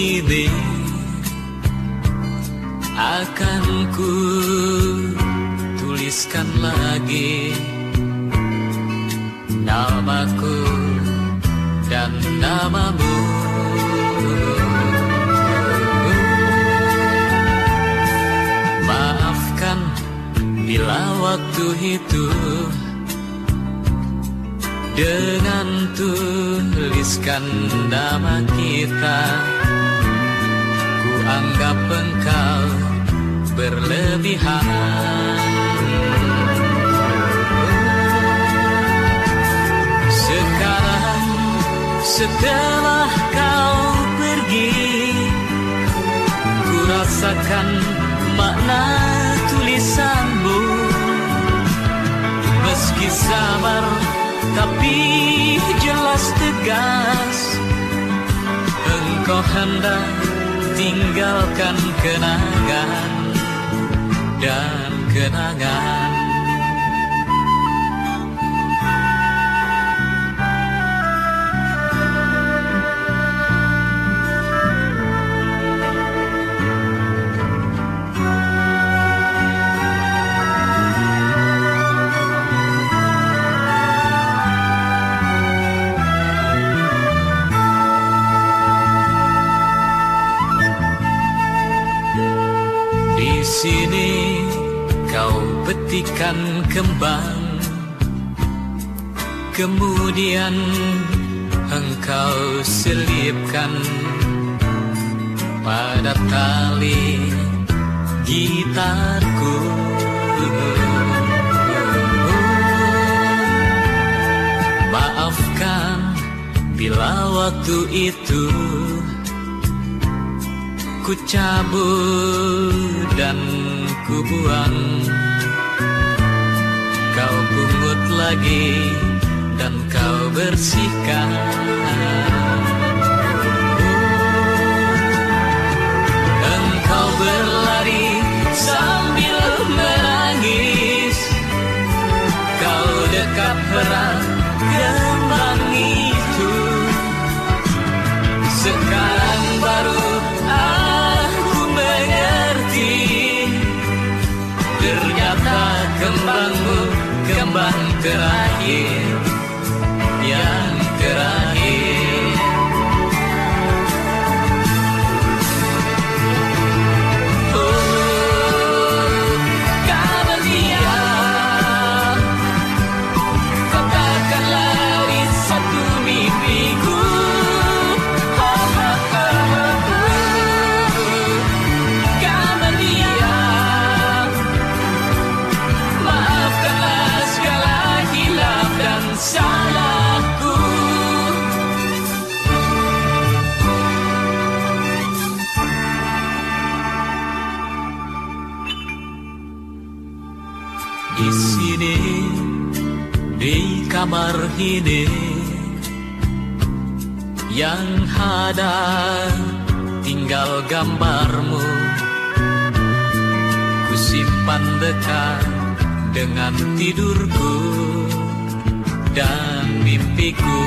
ini akan ku tuliskan lagi namaku dan namamu. Maafkan bila waktu itu dengan tuliskan nama kita anggap engkau berlebihan. Sekarang setelah kau pergi Ku rasakan makna tulisanmu. Meski samar tapi jelas tegas. Engkau hendak tinggalkan kenangan dan kenangan sini kau petikan kembang. Kemudian engkau selipkan pada tali gitarku. Maafkan bila waktu itu ku cabut dan ku buang. Kau pungut lagi dan kau bersihkan. Engkau berlari sambil menangis. Kau dekat erat kembang terakhir kamar ini yang ada tinggal gambarmu. Ku simpan dekat dengan tidurku dan mimpiku